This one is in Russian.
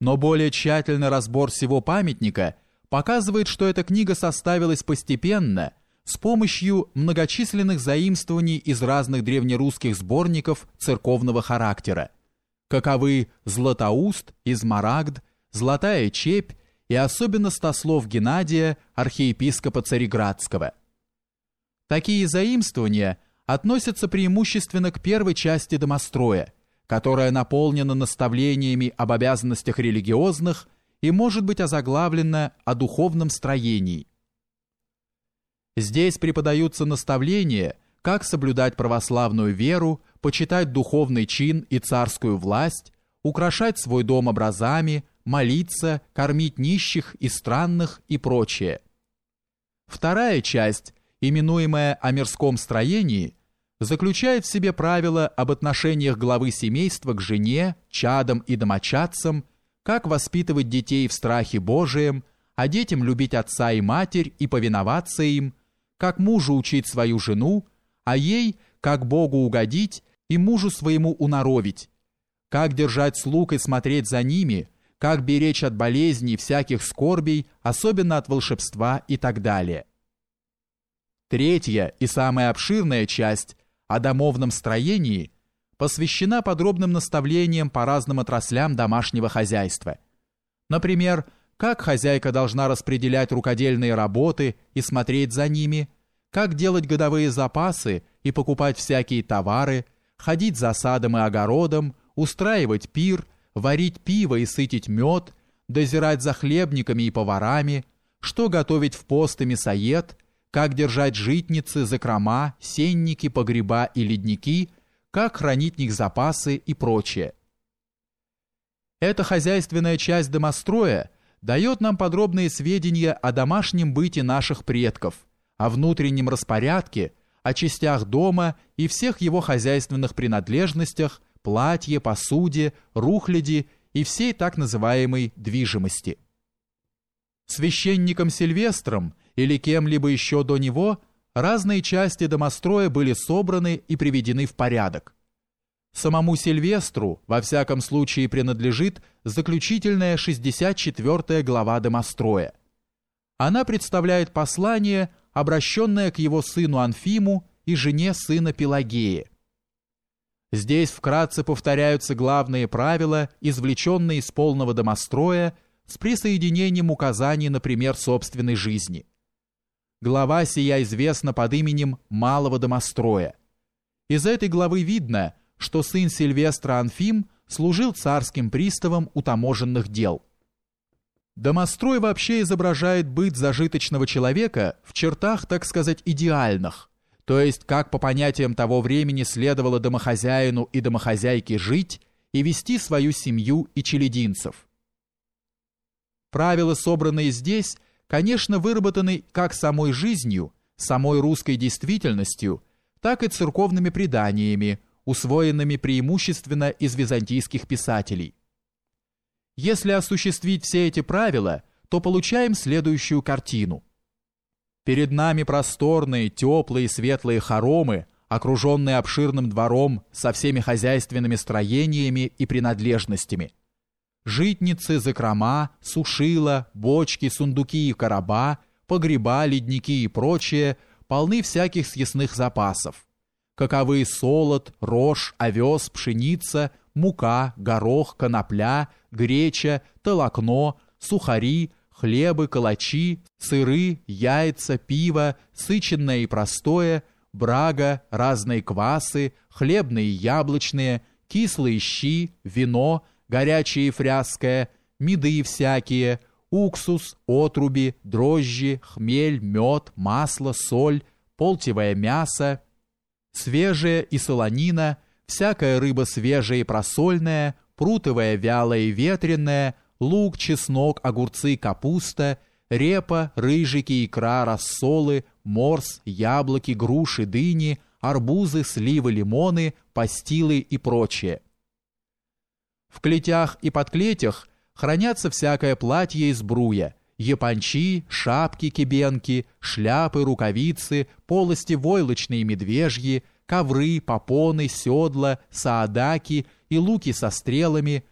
Но более тщательный разбор всего памятника показывает, что эта книга составилась постепенно с помощью многочисленных заимствований из разных древнерусских сборников церковного характера, каковы «Златоуст», «Измарагд», «Золотая чепь» и особенно Стослов Геннадия, архиепископа Цареградского. Такие заимствования относятся преимущественно к первой части домостроя – которая наполнена наставлениями об обязанностях религиозных и может быть озаглавлена о духовном строении. Здесь преподаются наставления, как соблюдать православную веру, почитать духовный чин и царскую власть, украшать свой дом образами, молиться, кормить нищих и странных и прочее. Вторая часть, именуемая о мирском строении – заключает в себе правила об отношениях главы семейства к жене, чадам и домочадцам, как воспитывать детей в страхе Божием, а детям любить отца и матерь и повиноваться им, как мужу учить свою жену, а ей, как Богу угодить и мужу своему уноровить, как держать слуг и смотреть за ними, как беречь от болезней всяких скорбей, особенно от волшебства и так далее. Третья и самая обширная часть о домовном строении посвящена подробным наставлениям по разным отраслям домашнего хозяйства. Например, как хозяйка должна распределять рукодельные работы и смотреть за ними, как делать годовые запасы и покупать всякие товары, ходить за садом и огородом, устраивать пир, варить пиво и сытить мед, дозирать за хлебниками и поварами, что готовить в пост и мясоед – как держать житницы, закрома, сенники, погреба и ледники, как хранить них запасы и прочее. Эта хозяйственная часть домостроя дает нам подробные сведения о домашнем быте наших предков, о внутреннем распорядке, о частях дома и всех его хозяйственных принадлежностях, платье, посуде, рухляди и всей так называемой движимости. Священником Сильвестром или кем-либо еще до него разные части домостроя были собраны и приведены в порядок. Самому Сильвестру, во всяком случае, принадлежит заключительная 64 глава домостроя. Она представляет послание, обращенное к его сыну Анфиму и жене сына Пелагея. Здесь вкратце повторяются главные правила, извлеченные из полного домостроя, с присоединением указаний на пример собственной жизни. Глава сия известна под именем Малого домостроя. Из этой главы видно, что сын Сильвестра Анфим служил царским приставом у таможенных дел. Домострой вообще изображает быт зажиточного человека в чертах, так сказать, идеальных, то есть как по понятиям того времени следовало домохозяину и домохозяйке жить и вести свою семью и челединцев. Правила, собранные здесь, конечно, выработаны как самой жизнью, самой русской действительностью, так и церковными преданиями, усвоенными преимущественно из византийских писателей. Если осуществить все эти правила, то получаем следующую картину. Перед нами просторные, теплые, светлые хоромы, окруженные обширным двором со всеми хозяйственными строениями и принадлежностями – житницы, закрома, сушила, бочки, сундуки и короба, погреба, ледники и прочее полны всяких съестных запасов. Каковы солод, рожь, овес, пшеница, мука, горох, конопля, греча, толокно, сухари, хлебы, калачи, сыры, яйца, пиво, сыченное и простое, брага, разные квасы, хлебные и яблочные, кислые щи, вино, горячее и фряское, меды всякие, уксус, отруби, дрожжи, хмель, мед, масло, соль, полтевое мясо, свежее и солонина, всякая рыба свежая и просольная, прутовая вялая и ветреная, лук, чеснок, огурцы, капуста, репа, рыжики, икра, рассолы, морс, яблоки, груши, дыни, арбузы, сливы, лимоны, пастилы и прочее. В клетях и подклетях хранятся всякое платье из бруя, япончи, шапки кибенки, шляпы, рукавицы, полости войлочные медвежьи, ковры, попоны, седла, саадаки и луки со стрелами,